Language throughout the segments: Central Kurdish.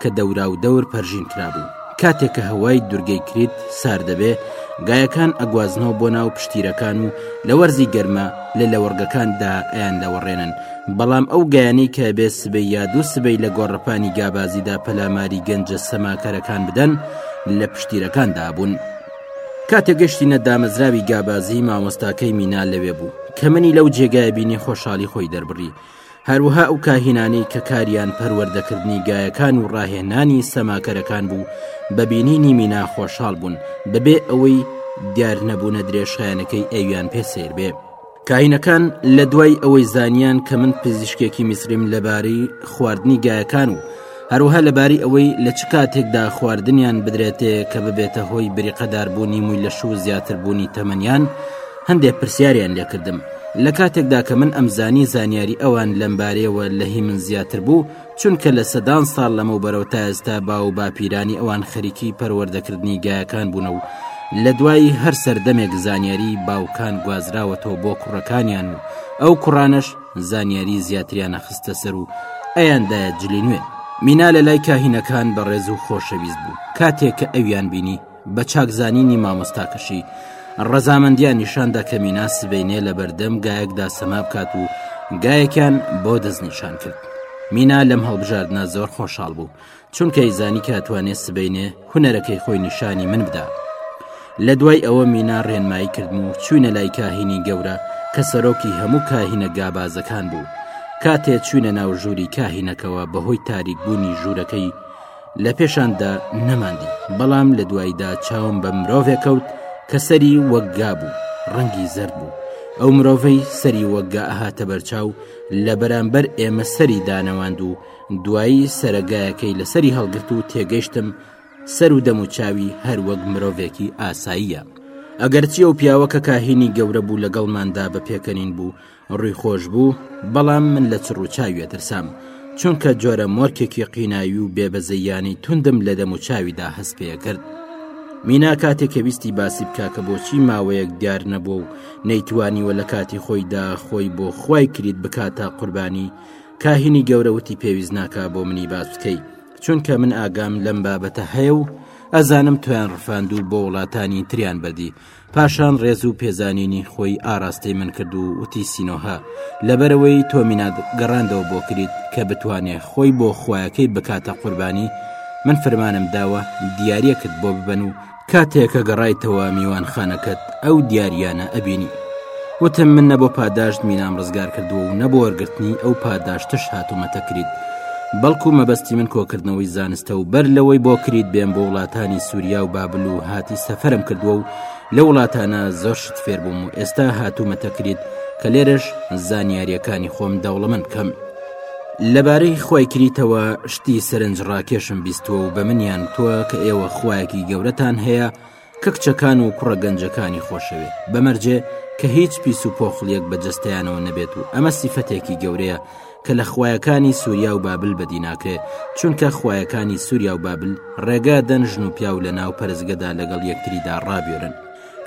کە دەوراو دەور پەرژین کرابوو کاتێک کە هەوای دورگەی کریت سار دەبێ گایەکان ئەگوازنەوە بۆ ناو پشتیرەکان و لە وەرزی گەرمە لە لەوەڕگەکاندا ئەیان لەوەڕێنن بەڵام ئەو گیانی کە بێ سبەی یا دوو سبەی لە گۆڕەپانی گابازیدا پەلاماری گەنجە سەماکەرەکان بدەن لە پشتیرەکاندا بوون. کاتێ گەشتی نەدامەزراوی گابازی مامۆستاکەی مینا لەوێ بوو کە منی لەو جێگای بینی خۆشحالی خۆی دەربڕی هەروەها ئەو کاهینانەی کە کاریان پەروەردەکردنی گایەکان و ڕاهێنانی سەماکەرەکان بوو بە بینینی مینا خۆشحاڵ بوون بەبێ ئەوەی دیار نەبوونە درێژخایەنەکەی ئەویان پێ سیر بێ کاینەکان لە دوای ئەوەی زانیان کە من پزیشکێکی میسریم لەبارەی خواردنی گایەکان و هەروەها لەباری ئەوەی لە چ کاتێکدا خواردنیان بدرێتێ کە ببێتە هۆی بریقەداربوونی مووی لەش و زیاتربوونی تەمەنیان هەندێک پرسیاریان لێکردم لە کاتێکدا کە من ئەمزانی زانیاری ئەوان لەمبارەیەوە لە هی من زیاتر بوو چونکە لە سەدان ساڵ لەمەو بەرەو تا ئێستا با و باپیرانی ئەوان خەریکی پەروەردەکردنی گایەکان بوونە و لە دوایی هەر سەردەمێک زانیاری باوکان گوازراوەتەوە بۆ کوڕەکانیان و ئەو کوڕانەش زانیاری زیاتریانە خستە سەر و ئەیاندایە جلی نوێ مینا لە لای کاهینەکان بە ڕێز و خۆشەویست بوو کاتێک کە ئەویان بینی بە چاکزانینی مامۆستاکەشی ڕەزامەندیان نیشاندا کە مینا سبینێ لە بەردەم گایەکدا سەما بکات و گایەکیان بۆ دەستنیشان کرد مینا لەم هەڵبژاردنە زۆر خۆشحاڵ بوو چونکەی زانی کە ئەتوانێ سبەینێ هونەرەکەی خۆی نیشانی من بدا لە دوای ئەوە مینا ڕێنمایی کردم و چوینە لای کاهینی گەورە کە سەرۆکی هەموو کاهینە گابازەکان بوو کاتێ چوینە ناو ژووری کاهینەکەوە بەهۆی تاریک بوونی ژوورەکەی لە پێشاندا نەماندی بەڵام لە دواییدا چاوم بە مرۆڤێک کەوت کە سەری وەگا بوو ڕەنگی زرد بوو ئەو مرۆڤەی سەری وەگا ئەهاتە بەرچاو لە بەرامبەر ئێمە سەری دانەواند و دوایی سەرەگایەکەی لەسەری هەڵگرت و تێگەشتم سەر و دەم و چاوی هەروەک مرۆڤێکی ئاساییە ئەگەرچی ئەو پیاوە کە کاهینی گەورە بوو لەگەڵماندا بە پێکەنین بوو ڕووی خۆش بوو بەڵام من لە چڕوچاویە ترسام چونکە جۆرە مۆرکێکی قیناوی و بێبەزەیانی توندم لە دەم و چاویدا هەست پێ کرد مینا کاتێک کە ویستی باسی بکە کە بۆچی ماوەیەک دیار نەبوو و نەیتوانیوە لە کاتی خۆیدا خۆی بۆ خی کریت بکاتە قوربانی کاهینی گەورە وتی پێویست ناکا بۆ منی باس بکەی چونکە من ئاگام لەم بابەتە هەیە و ئەزانم تویان ڕفاند و بۆ وڵاتانی تریان بەدی پاشان ڕێز و پێزانینی خۆی ئاراستەی من کرد و وتی سینۆها لەبەرەوەی تۆمینات گەڕاندەوە بۆ کریت کە بتوانێ خۆی بۆ خویەکەی بکاتە قوربانی من فرمانم داوە دیارەکت بۆ ببەن و کاتێ کە گەڕایتەوە میوانخانەکەت ئەو دیاریانە ئەبینی وتم من نە بۆ پاداشت مینام ڕزگار کردووە و نە بۆ وەرگرتنی ئەو پاداشتش هاتوومەتە کریت بەڵکو مەبەستی من کۆکردنەوەی زانستە و بەر لەوەی بۆ کریت بێن بۆ وڵاتانی سووریا و بابل و هاتی سەفرم کردووە و لە وڵاتانە زۆر شت فێربووم و ئێستا هاتوومەتە کریت کە لێرەش زانیاریەکانی خۆم دەوڵەمەند کەم. لەبارەی خوای کریتەوە شتی سەرنجڕاکێشم بیستوە و بە منیان توە کە ئێوە خوایەکی گەورەتان هەیە کە کچەکان و کوڕە گەنجەکانی خۆشەوێ بەمەرجێ کە هیچ پیس و پۆخڵیەک بە جستیانەوە نەبێت و ئەمە سیفەتێکی گەورەیە کە لە خویەکانی سووریا و بابل بەدیناکرێت چونکە خویەکانی سووریا و بابل ڕێگا دەن ژن و پیاو لە ناو پەرزگەدا لەگەڵ یەکتریدا ڕابێرن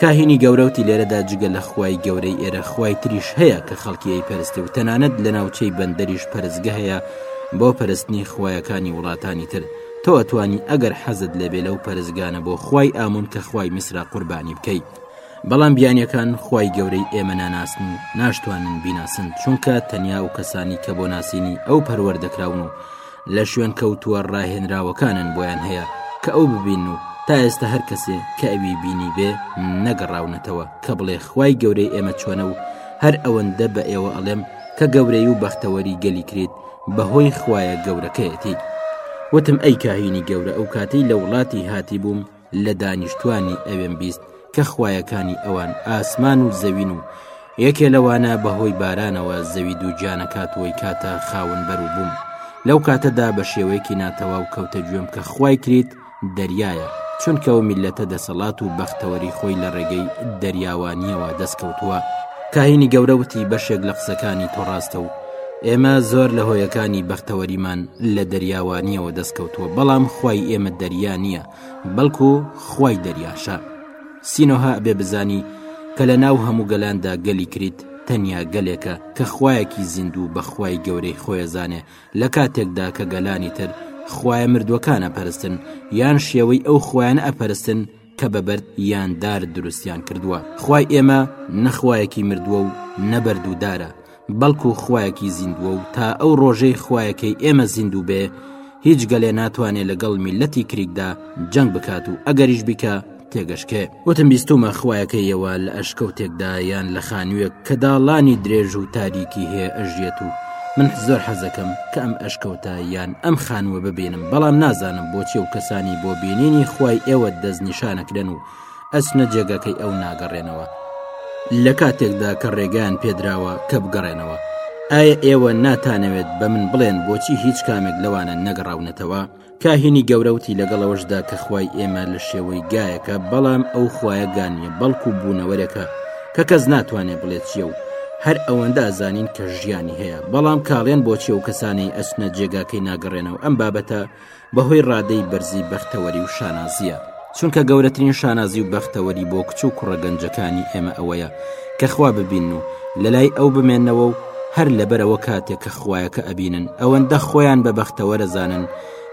کاهینی گەورە وتی لێرەدا جگە لە خوای گەورەی ئێرە خوای تریش هەیە کە خەڵکی ئەی پەرستی و تەنانەت لە ناوچەی بەندەریش پەرستگە هەیە بۆ پەرستنی خویەکانی وڵاتانی تر تۆ ئەتوانی ئەگەر حەزت لێبێ لەو پەرستگانە بۆ خوای ئامون کە خوای میسرا قوربانی بکەیت بەڵام بیانیەکان خوای گەورەی ئێمە ناناسن و ناشتوانن بیناسن چونکە تەنیا و کەسانی کە بۆ ناسینی ئەو پەروەردەکراون و لە شوێن کەوتووە ڕاهێنراوەکانن بۆیان هەیە کە ئەو ببین و تا ئێستا هەر کەسێ کە ئەوی بینی بێ نەگەڕاونەتەوە کە بڵێ خوای گەورەی ئێمە چۆنە و هەر ئەوەندە بە ئێوە ئەڵێم کە گەورەی و بەختەوەری گەلی کرێت بەهۆی خویە گەورەکەیەتی وتم ئەی کاهینی گەورە ئەو کاتەی لە وڵاتی هاتی بووم لە دانیشتوانی ئەوێم بیست کە خوایەکانی ئەوان ئاسمان و زەوین و یەکێ لەوانە بەهۆی بارانەوە زەوی دووجانەکات وەی کاتە خاون بەر و بووم لەو کاتەدا بە شێوەیەکی ناتەواو کەوتە گوێم کە خوای کریت دەریایە چونکە و میلەتە دەسەڵات و بەختەوەری خۆی لە ڕێگەی دەریاوانیەوە دەستکەوتووە کاهینی گەورە وتی بەشێک لە قسەکانی تۆ ڕاستە و ئێمە زۆر لە هۆیەکانی بەختەوەریمان لە دەریاوانیەوە دەستکەوتووە بەڵام خی ئێمە دەریا نییە بەڵکو خوای دەریاشە سینۆها ئەبێ بزانی کە لە ناو هەموو گەلاندا گەلی کریت تەنیا گەلێکە کە خوایەکی زیندوو بە خوای گەورەی خۆیەزانێ لە کاتێکدا کە گەلانی تر خوایە مردووەکانە پەرستن یان شێوەی ئەو خوایان ئەپەرستن کە بەبەرد یان دار دروستیان کردووە خوای ئێمە نەخوایەکی مردووە و نەبەرد و دارە بەڵکو خوایەکی زیندووە و تا ئەو ڕۆژەی خوایەکەی ئێمە زیندوو بێ هیچ گەلێ ناتوانێت لەگەڵ میلەتی کریکدا جەنگ بکات و ئەگەریش بیکە تێگەشکێ وتم بیستومە خوایەکەیەوە لە ئەشکەوتێکدا یان لە خانوویەک کە داڵانی درێژ و تاریکی هەیە ئەژیێت و من زۆر حەزەکەم کە ئەم ئەشکەوتە یان ئەم خانووە ببینم بەڵام نازانم بۆچی و کەسانی بۆ بینینی خوای ئێوە دەست نیشانەکرێن و ئەچنە جێگاکەی ئەو ناگەڕێنەوە لە کاتێکدا کە ڕێگەیان پێدراوە کە بگەڕێنەوە ئایا ئێوە ناتانەوێت بە من بڵێن بۆچی هیچ کامێک لەوانە نەگەڕاونەتەوە کاهینی گەورەوتی لەگەڵەوەشدا کە خوای ئێمە لە شێوەی گایەکە بەڵام ئەو خوایە گانیە بەڵکو بوونەوەرێکە کە کەس ناتوانێت بڵێت چیە و هەر ئەوەندە زانین کە ژیانی هەیە بەڵام کاڵێن بۆچی و کەسانی ئەسنە جێگاکەی ناگەڕێنەوە ئەم بابەتە بەهۆی ڕادەی بەرزی بەختەوەری و شانازییە چونکە گەورەترین شانازی و بەختەوەری بۆ کچ و کوڕە گەنجەکانی ئێمە ئەوەیە کە خوا ببین و لە لای ئەو بمێنەوە و هەر لەبەرەوە کاتێک کە خویەکە ئەبینن ئەوەندە خۆیان بە بەختەوەرەزانن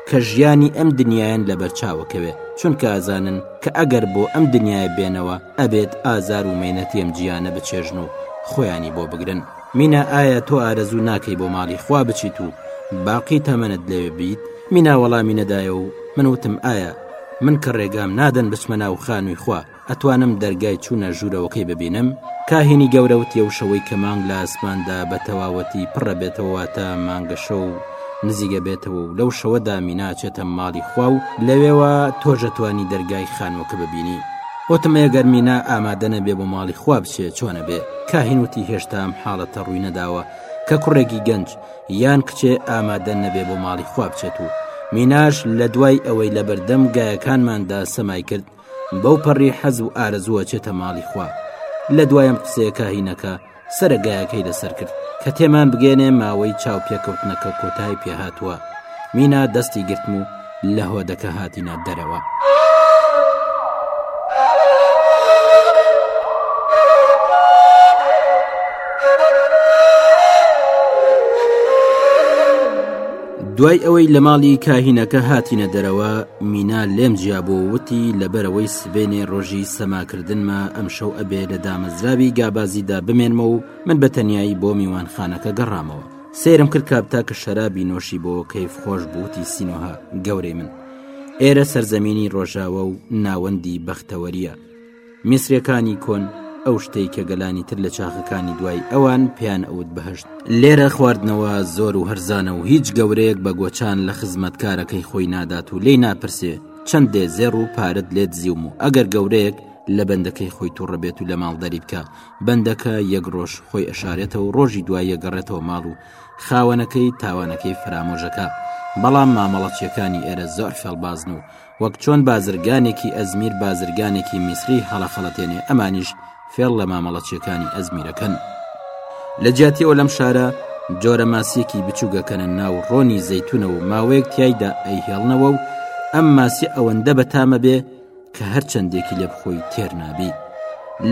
کە ژیانی ئەم دنیایان لە بەرچاوەکەوێ چونکە ئازانن کە ئەگەر بۆ ئەم دنیای بێنەوە ئەبێت ئازار و مینەتیم جیانە بچێژن و خۆیانی بۆ بگرن. مینا ئایا تۆ ئارەزوو ناکەی بۆ ماڵی خوا بچیت و باقی تەمەنت لەوێ بیت؟ مینا وەڵامی نەدایە و من وتم ئایا من کە ڕێگام نادەن بچمە ناو خانووی خوا ئەتوانم دەرگای چوونە ژوورەوەکەی ببینم؟ کاهینی گەورە وتی ئەو شەوەی کە مانگ لە ئاسماندا بە تەواوەتی پڕە بێتەوە واتە مانگەشەو نزیک ئەبێتەوە و لەو شەوەدا مینا ئەچێتە ماڵی خوا و لەوێوە تۆش ئەتوانی دەرگای خانووەکە ببینی. وتم ئەگەر مینا ئامادە نەبێ بۆ ماڵی خوا بچێ چۆنە بێ کاهین وتی هێشتا ئەم حاڵەتە ڕووی نەداوە کە کوڕێکی گەنج یان کچێ ئامادە نەبێ بۆ ماڵی خوا بچێت و میناش لە دوای ئەوەی لە بەردەم گایەکانماندا سەمای کرد بەو پەڕی حەز و ئارەزووە چێتە ماڵی خوا لە دوایم قسەیە کاهینەکە سەرە گایەکەی لەسەر کرد کە تێمان بگەێنێ ماوەی چاو پێکەوتنەکە کۆتایی پێهاتووە مینا دەستی گرتم و لە هۆدەکە هاتینا دەرەوە. دوای ئەوەی لە ماڵی کاهینەکە هاتینە دەرەوە مینا لێم جیابوو وتی لەبەرەوەی سبەینێ ڕۆژی سەماکردنمە ئەمشەو ئەبێ لە دامەزراوی گابازیدا بمێنمە و من بە تەنایی بۆ میوانخانەکە گەڕامەوە سێرم کرد کاپتا کە شەرابی نۆشی بۆ کەیف خۆش بووتی سینۆها گەورەی من ئێرە سەرزەمینی ڕۆژاوە و ناوەندی بەختەوەریە میسرەکانی کۆن ئەو شتەی کە گەلانی تر لە چاخەکانی دوای ئەوان پێیان ئەوت بەهشت لێرە خواردنەوە زۆر و هەرزانە و هیچ گەورەیەک بە گۆچان لە خزمەتکارەکەی خۆی نادات و لی ناپرسێ چەند دێ زێڕ و پارەت لێ دزیوم و ئەگەر گەورەیەک لە بەندەکەی خۆی تووڕە بێت و لە ماڵ دەری بکە بەندەکە یەک ڕۆژ خۆی ئەشارێتەوە و ڕۆژی دوایە گەڕێتەوە ماڵ و خاوەنەکەی تاوانەکەی فرامۆژەکە بەڵام مامەڵەچیەکانی ئێرە زۆر فێڵبازن و وەک چۆن بازرگانێکی ئەزمیر بازرگانێکی میسری هەڵەخەڵەتێنێ ئەمانیش فێڵ لە مامەڵە چێکانی ئەزمیرەکەن لە جیاتیەوە لەم شارە جۆرە ماسیەکی بچووگەکەنە ناو ڕۆنی زەتونە و ماوەیەک تایدا ئەیهێڵنەوە و ئەم ماسی ئەوەندە بەتامە بێ کە هەر چەندێکی لێ بخۆی تێر نابی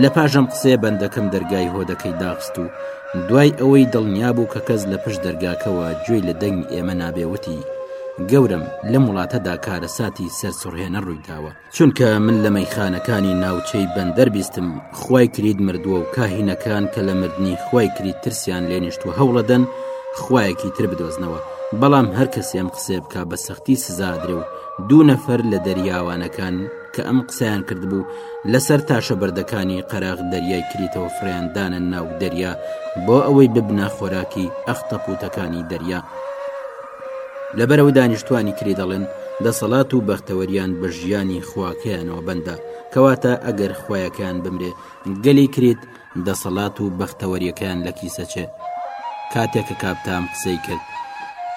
لە پاشەم قسەیە بەندەکەم دەرگای هۆدەکەی داخست و دوای ئەوەی دڵنیا بوو کە کەس لە پشت دەرگاکەوە گوێی لە دەنگ ئێمە نابێوتی گەورم لەم وڵاتەدا کارەساتی سەرسڕهێنە ڕوویداوە چونکە من لە مەیخانەکانی ناوچەی بەندەر بیستم خوای کرید مردووە و کاهینەکان کە لە مردنی خوای کرید ترسیان لێنیشتوە هەوڵەدەن خوایەکی تر بدۆزنەوە بەڵام هەر کەسێ ئەم قسێ بکە بە سەختی سزادرێ و دوو نەفەر لە دەریاوانەکان کە ئەم قسەیان کردبوو لەسەر تاشە بەردەکانی قەراغ دەریای کریتەوە فریاندانە ناو دەریا بۆ ئەوەی ببنە خۆراکی ئەختەپوتەکانی دەریا. لەبەرئەوە دانیشتوانی کرێ دەڵێن دەسەڵات و بەختەوەریان بە ژیانی خواکەیانەوە بەندە کەواتە ئەگەر خویەکەیان بمرێ گەلی کریت دەسەڵات و بەختەوەریەکەیان لە کیسە چێ کاتێک کە کاپتام قسەی کرد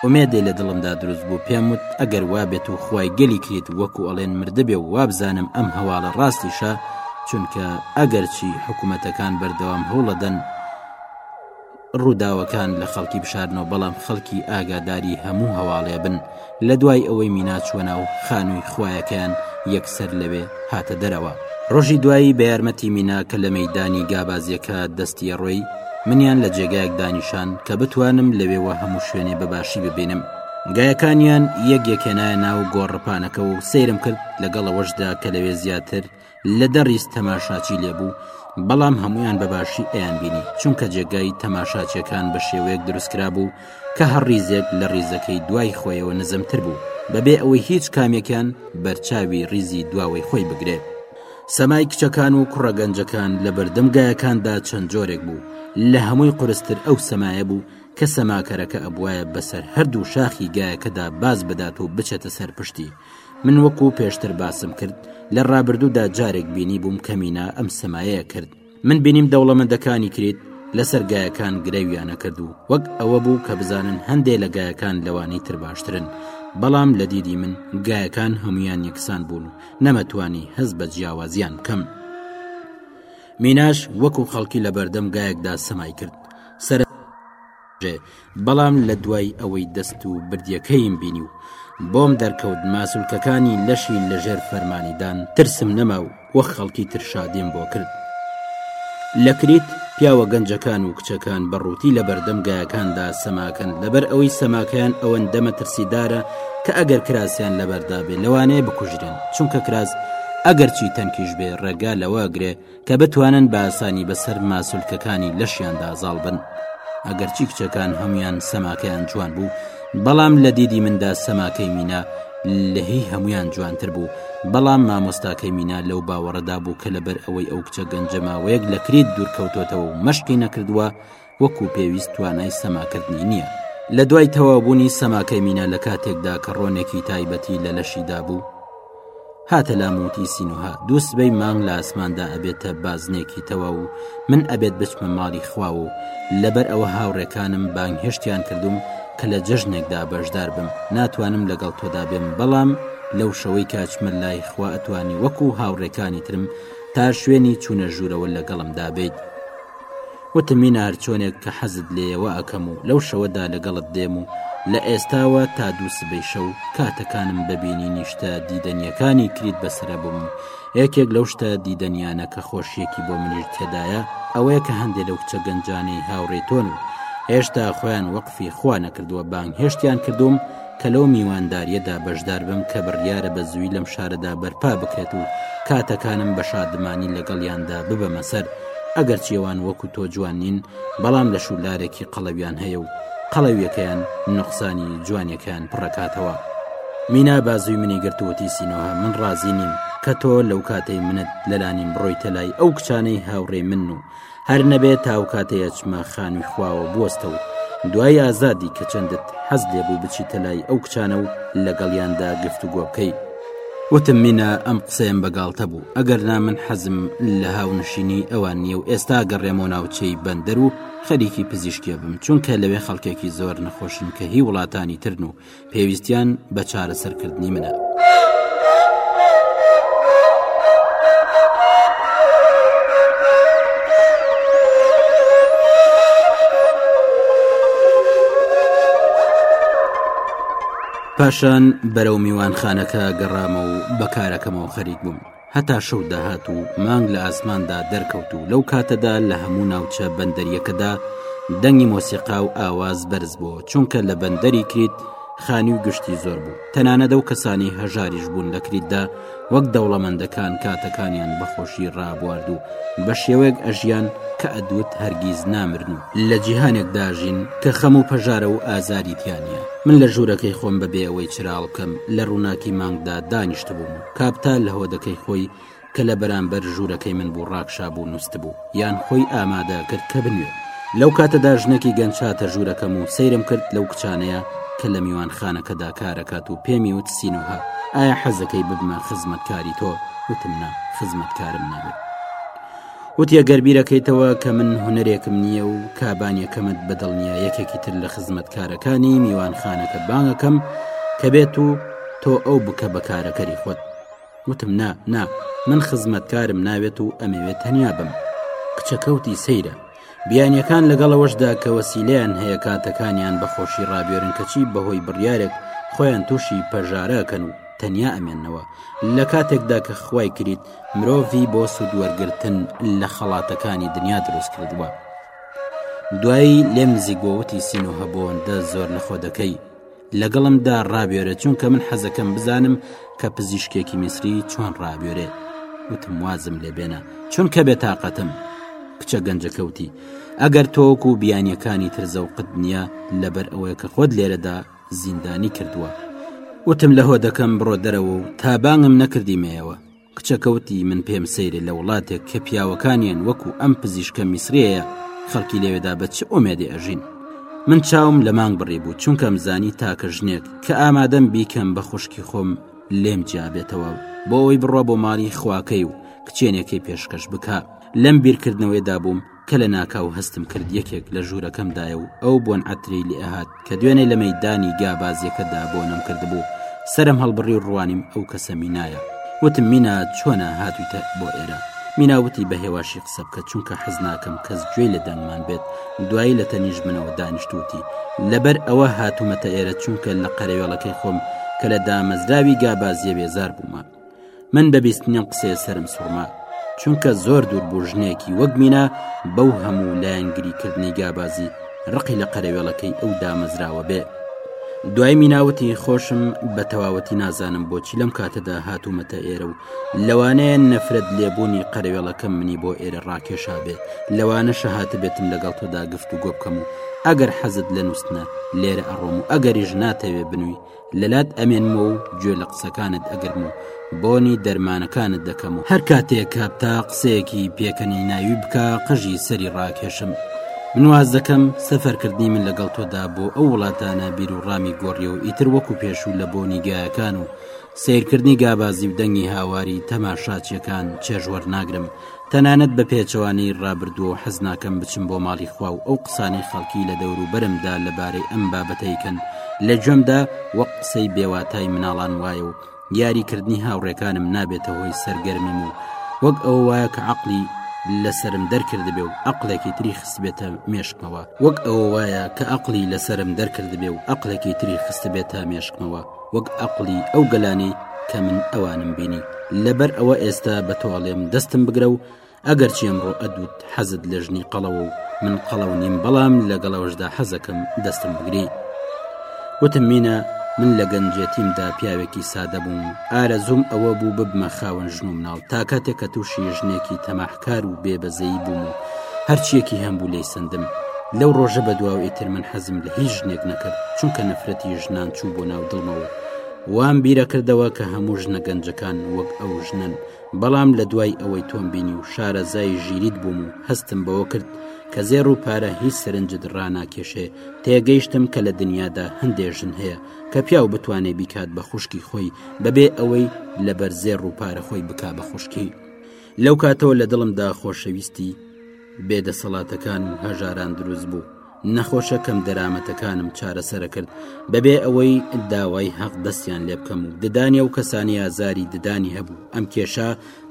ئومێدێ لە دڵمدا دروست بوو پێم وت ئەگەر وابێت و خی گەلی کریت وەکو ئەڵێن مردبێ و وابزانم ئەم هەواڵە ڕاستیشە چونکە ئەگەرچی حکوومەتەکان بەردەوام هەوڵەدەن ڕووداوەکان لە خەڵکی بشارنەوە بەڵام خەڵکی ئاگاداری هەموو هەواڵێ بن لە دوای ئەوەی مینا چوە ناو خانووی خویەکەیان یەکسەر لەوێ هاتە دەرەوە ڕۆژی دوایی بە یارمەتی مینا کە لە مەدانی گابازیەکە دەستی ڕۆی منیان لە جێگایەک دانیشان کە بتوانم لەوێوە هەموو شوێنێ بەباشی ببینم گایەکانیان یەک یەکێنایە ناو گۆڕپانەکە و سەیرم کرد لەگەڵەوەشدا کە لەوێ زیاتر لە دە ڕیز تەماشاچی لێبوو بەڵام هەمویان بەباشی ئەیان بینی چونکە جێگای تەماشاچەکان بە شێوەیەک دروستکرا بوو کە هەر ڕیزێک لە ڕیزەکەی دوای خۆیەوە نزمتر بوو بەبێ ئەوەی هیچ کامێکیان بەرچاوی ڕیزی دواوەی خۆی بگرێت سەمای کچەکان و کوڕە گەنجەکان لە بەردەم گایەکاندا چەند جۆرێک بوو لە هەمووی قرستر ئەو سەمایە بوو کە سەماکەرەکە ئەبواە بەسەر هەردوو شاخی گایەکەدا باز بدات و بچێتە سەر پشتی من وەکو پێشتر باسم کرد لە ڕابردوودا جارێک بینی بووم کەمینە ئەم سەمایەیە کرد من بینیم دەوڵەمەندەکانی کریت لەسەر گایەکان گرەویانە کرد و وەک ئەوە بوو کە بزانن هەندێ لە گایەکان لەوانی تر باشترن بەڵام لە دیدی من گایەکان هەمویان یەکسان بوون و نەمەتوانی هەز بە جیاوازیان بکەم میناش وەکو خەڵکی لە بەردەم گایەکدا سەمای کرد سەر بەڵام لە دوای ئەوەی دەست و بردیەکەیم بینی و بۆم دەرکەوت ماسولکەکانی لەشی لەژێر فەرمانیدان ترسم نەما و وە خەڵکی ترشادیم بۆ کرد لە کریت پیاوە گەنجەکان و کچەکان بە ڕووتی لە بەردەم گایەکاندا سەماکەن لەبەر ئەوەی سەماکەیان ئەوەن دەمە ترسیدارە کە ئەگەر کراسیان لەبەردابێ لەوانەیە بکوژرێن چونکە کراس ئەگەرچی تەنکیش بێ ڕێگا لەوە گرێ کە بتوانن بە ئاسانی بەسەر ماسولکەکانی لەشیاندا زاڵ بن ئەگەرچی کچەکان هەمویان سەماکەیان جوان بوو بەڵام لە دیدی مندا سەماکەی مینا لەهی هەمویان جوانتر بوو بەڵام مامۆستاکەی مینا لەو باوەڕەدا بوو کە لەبەر ئەوەی ئەو کچە گەنجەماوەیەک لە کریت دوورکەوتۆتەوە و مەشقی نەکردووە وەکو پێویست توانای سەماکردنی نییە. لە دوای تەوابوونی سەماکەی مینا لە کاتێکدا کە ڕۆنێکی تایبەتی لە لەشیدا بوو، هاتە لاموتی سینوها دوو سبەی مانگ لە ئاسماندا ئەبێتە بازنێکی تەواو و من ئەبێت بچمە ماڵی خوا و لەبەر ئەوە هاوڕێکانم بانگهێشتیان کردوم کە لە جەژنێکدا بەشدار بم ناتوانم لەگەڵ تۆدا بێم بەڵام لەو شەوەی کاچمە لای خوا ئەتوانی وەکو هاوڕێکانی ترم تا شوێنی چوونە ژوورەوە لەگەڵمدا بیت وتم مینار چۆنێک کە حەزت لێیە وا ئەکەم و لەو شەوەدا لەگەڵت دێم و لە ئێستاوە تا دوو سبەی شەو کاتەکانم بە بینینی شتە دیدەنیەکانی کریت بەسرە بووم و یەکێک لەو شتە دیدەنیانە کە خۆشیەکی بۆ منیش تێدایە ئەوەیە کە هەندێ لەو کچە گەنجانەی هاوڕێی تۆن و هێشتا خۆیان وەقفی خوا نەکردووە بانگهێشتیان کردووم کە لەو میواندارییەدا بەشدار بم کە بڕیارە بە زووی لەم شارەدا بەرپا بکرێت و کاتەکانم بە شادمانی لەگەڵیاندا ببەمە سەر، ئەگەرچی ئەوان وەکو تۆ جوان نین، بەڵام لەش و لارێکی قەڵەویان هەیە و قەڵەوییەکەیان نوقسانی جوانییەکەیان پڕەکاتەوە. مینا بازووی منی گرت و وتی سینۆهە من ڕازی نیم کە تۆ لەو کاتەی منت لەلانیم بڕۆیتە لای ئەو کچانەی هاوڕێی منن و هەر نەبێت تا ئەو کاتەیە چمە خانووی خواوە بوەستە و دوای ئازادی کە چەندت حەز لێبوو بچیتە لای ئەو کچانە و لەگەڵیاندا گفت و گۆ بکەیت وتم مینە ئەم قسەیەم بەگاڵتە بوو ئەگەر نا من حەزم لە هاونشینی ئەوان نییە و ئێستا گەڕێمەوە ناوچەی بەندەر و خەریکی پزیشکێ بم چونکە لەوێ خەڵکێکی زۆر نەخۆشن کە هی وڵاتانی ترن و پێویستیان بە چارەسەرکردنی منە. پاشان بەرەو میوانخانەکە گەڕامە و بە کارەکەمەوە خەریک بووم. هەتا شەو داهات و مانگ لە ئاسماندا دەرکەوت و لەو کاتەدا لە هەموو ناوچە بەندەریەکەدا دەنگی مۆسیقا و ئاواز بەرز بووە چونکە لە بەندەری کریت خانی و گشتی زۆر بوو تەنانەدە و کەسانی هەژاریش بوون لە کریتدا وەک دەوڵەمەندەکان کاتەکانیان بەخۆشی ڕابوارد و بە شێوەیەک ئەژیان کە ئەدوت هەرگیز نامرن و لە جیهانێکداژین کە خەم و پەژارە و ئازاری تیانە من لە ژوورەکەی خۆم بەبێ ئەوەی چراڵکەم لە ڕووناکی مانگدا دانیشتبووم کاپتال لە هۆدەکەی خۆی کە لە بەرامبەر ژوورەکەی من بوو ڕاکشابوو نووستبوو یان خۆی ئامادە کرد کە بنوێ لەو کاتەدا ژنەکی گەنج هاتە ژوورەکەم و سەیرم کرد لەو کچانەیە کە لە میوان خانەکەدا کارەکات و پێمی وت سینوها ئایا حەزەکەی ببمە خزمەتکاری تۆ وتم نا خزمەتکارم نابێت وتی ئەگەر بیرەکەیتەوە کە من هونەرێکم نییە و کابانیەکەمت بەدڵنیە یەکێکی تر لە خزمەتکارەکانی میوانخانەکە بانگەکەم کە بێت و تۆ ئەو بکە بە کارەکەری خۆت وتم نا نا من خزمەتکارم ناوێت و ئەمەوێت تەنیا بم کچەکەوتی سەیرە بیانیەکان لەگەڵەوەشدا کە وەسیلیان هەیە کاتەکانیان بەخۆشی ڕابێرن کەچی بەهۆی بڕیارێک خۆیان تووشی پەژاراکەن و تەنیا ئەمێنەوە لە کاتێکدا کە خوای کریت مرۆڤی بۆ سوودوەرگرتن لە خەڵاتەکانی دنیا دروست کردووە دوایی لێم زیگۆوتی سینۆ هەبۆندە زۆر لەخۆ دەکەی لەگەڵمدا ڕابێرە چونکە من حەزەکەم بزانم کە پزیشکێکی میسری چۆن ڕابێرێ وتم وازم لێبێنە چونکە بێتاقەتم کچە گەنجەکەوتی ئەگەر تۆک و بیانیەکانی ترزەوقت نییە لەبەر ئەوەیە کە خۆت لێرەدا زیندانی کردووە وتم لە هۆ دەکەم بڕۆ دەرەوە و تا بانگم نەکردیمەیەوە کچەکەوتی من پێم سەیرە لە وڵاتێک کە پیاوەکانیان وەکو ئەم پزیشکە میسرەیە خەڵکی لەوێدا بە چ ئۆمێدی ئەژین من چاوم لە مانگ بڕی بوو چونکەم زانی تاکە ژنێک کە ئامادەم بیکەم بە خوشکی خۆم لێم جیابێتەوە بۆ ئەوی بڕە بۆ ماڵی خواکەی و کچێنێکی پێشکەش بکە لەم بیرکردنەوەیدا بووم کە لە ناکاو هەستم کرد یەکێک لە ژوورەکەم دایە و ئەو بۆن عتری لێ ئەهات کە دوێنێ لە مەدانی گابازیەکەدا بۆ نم کردبوو سرم هەڵبڕی و ڕوانیم ئەو کەسە مینایە وتم مینا چۆنە هاتوویتە بۆ ئێرە میناوتی بە هێواشی قسە بکە چونکە حەز ناکەم کەس گوێی لە دەنگمان بێت دوایی لە تەنیش منەوە دانیشتوتی لەبەر ئەوە هاتوومەتە ئێرە چونکە لە قەرەوێڵەکەی خۆم کە لە دامەزراوی گابازیە بێزار بوومە من بە بیستنی ئەم قسەیە سەرم سوڕما چونکە زۆر دوور بوو ژنێکی وەک مینا بەو هەموو لایەنگریکردنی گابازی ڕقی لە قەرەوێڵەکەی ئەو دامەزراوە بێ دوای میناوتی خۆشم بە تەواوەتی نازانم بۆچی لەم کاتەدا هاتوومەتە ئێرە و لەوانەیە نەفرەت لێبوونی قەرەوێڵەکەم منی بۆ ئێرە ڕاکێشا بێ لەوانە شەهاتە بێتم لەگەڵ تۆدا گفت و گۆ بکەم و ئەگەر حەزت لە نووسنە لێرە ئەڕۆم و ئەگەریش ناتەوێ بنووی لەلات ئەمێنمەوە و گوێ لە قسەکانت ئەگرم و بۆنی دەرمانەکانت دەکەم و هەر کاتێک کاپ تا قسەیەکی پێکەنی ناوی بکە قژی سەری ڕاکێشم منواز دەکەم سەفەرکردنی من لەگەڵ تۆدا بۆ ئەو وڵاتانە بیر و ڕامی گۆڕی و ئیتر وەکو پێشوو لە بۆنی گایەکان و سیرکردنی گابازی و دەنگی هاواری تەماشاچیەکان چێژوەرناگرم تەنانەت بە پێچەوانەی ڕابردووەو حەز ناکەم بچم بۆ ماڵی خوا و ئەو قسانەی خەڵکی لە دەورو بەرمدا لەبارەی ئەم بابەتەیکەن لە گوێمدا وەک قسەی بێواتای مناڵان وایە و یاری کردنی هاوڕێکانم نابێتە هۆی سەرگەرمیم و وەک ئەو وایە کە عقلی لەسرم دەرکردبێ و ئەقلێکی تری خستبێتە مێشکمەوە وەک ئەوە وایە کە ئەقلی لەسرم دەرکردبێ و ئەقلێکی تری خستبێتە مێشکمەوە وەک ئەقڵی ئەو گەلانەی کە من ئەوانم بینی لەبەر ئەوە ئێستا بە تۆ ئەڵێم دەستم بگرە و ئەگەر چێم ڕۆ ئەدوت حەزت لە ژنی قەڵەوە و من قەڵەو نیم بەڵام لەگەڵەوەشدا حەزەکەم دەستم بگری وتم مینە من لە گەنجێتیمدا پیاوێکی سادە بووم ئارە زووم ئەوە بوو ببمە خاوەن ژن و مناڵ تا کاتێک کە تووشی ژنێکی تەماح کار و بێ بەزەیی بووم و هەرچیەکی هەم بوو لێی سندم لەو ڕۆژە بە دواوە ئیتر من حەزم لە هیچ ژنێک نەکرد چونکە نەفرەتی ژنان چوو بۆ ناو دڵمەوە وام بیرە کردەوە کە هەموو ژنە گەنجەکان وەک ئەو ژنن بەڵام لە دوای ئەوەی تۆم بینی و شارەزای ژیریت بووم و هەستم بەوە کرد کە زێڕ و پارە هیچ سەرنجت ڕناکێشێ تێگەیشتم کە لە دنیادا هەندێ ژن هەیە کە پیاو بتوانێ بیکات بە خوشکی خۆی بەبێ ئەوەی لەبەر زێڕ و پارە خۆی بک بە خوشکی لەو کاتەوە لە دڵمدا خۆشەویستی بێدەسەڵاتەکان و هەژاران دروست بوو نەخۆشە کەم دەرامەتەکانم چارەسەرە کرد بەبێ ئەوەی داوای هەق دەستیان لێ بکەم و ددانی و کەسانی ئازاری ددانی هەبوو ئەم کێشە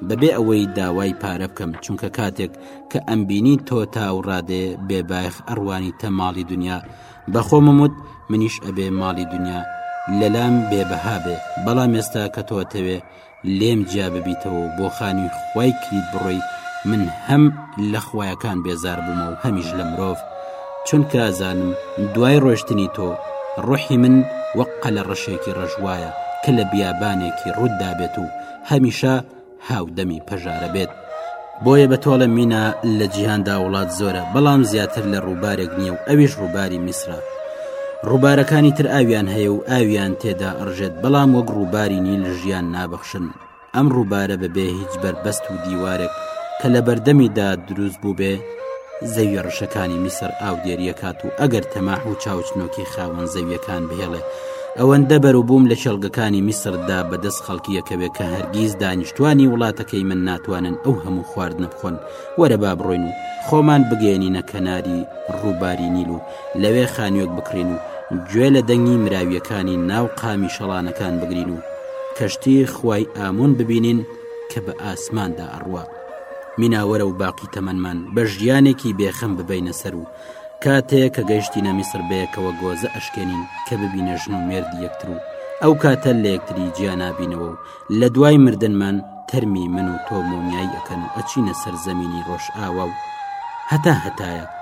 بەبێ ئەوەی داوای پارە بکەم چونکە کاتێک کە ئەمبینی تۆ تا و ڕادێ بێبایخ ئەڕوانی تە ماڵی دنیا بەخۆمم وت منیش ئەبێ ماڵی دنیا لەلام بێبەها بێ بەڵام ئێستا کە تۆتەوێ لێم جیا ببیتەوە و بۆ خانوی خوای کریت بڕۆی من هەم لە خویەکان بێزار بوومە و هەمیش لە مرۆڤ چونکە زانم دوای ڕۆشتنی تۆ ڕحی من وەک قەلە ڕەشێکی ڕژوایە کە لە بیابانێکی ڕووددا بێت و هەمیشە هاودەمی پەژارە بێت بۆیە بە تۆڵە مینا لە جیهاندا وڵات زۆرە بەڵام زیاتر لە ڕووبارێک نییە و ئەویش ڕووباری میسرە ڕووبارەکانی تر ئاویان هەیە و ئاویان تێدا ئەڕژێت بەڵام وەک ڕووباری نیل ژیان نابەخشن ئەم ڕووبارە بەبێ هیچ بەربەست و دیوارێک کە لە بەردەمیدا دروست بوو بێ زەویە ڕشەکانی میسر ئاودێریەکات و ئەگەر تەماح و چاوچنۆکی خاوەن زەویەکان بهێڵێ ئەوەندە بەروبووم لە کێڵگەکانی میسردا بەدەست خەڵکیەکەوێ کە هەرگیز دانیشتوانی وڵاتەکەی من ناتوانن ئەو هەموو خواردنە بخۆن وەرە با بڕۆین و خۆمان بگەێنینە کەناری ڕووباری نیل و لەوێ خانوێک بکڕین و گوێ لە دەنگی مراویەکانی ناو قامی شەڵانەکان بگرین و کەشتی خوای ئامون ببینین کە بە ئاسماندا ئەڕوە. مینا وەرە و باقی تەمەنمان بە ژیانێکی بێخەم ببینە سەر و کاتێک کە گەیشتینە میسر بەیەکەوە گۆزە ئەشکێنین کە ببینە ژن و مێردی یەکتر و ئەو کاتە لە یەکتری جیا نابینەوە و لە دوای مردنمان تەرمی من و تۆ مۆمیایی ئەەکەن و ئەچینە سەر زەمینی ڕۆژ ئاوا و هەتا هەتایە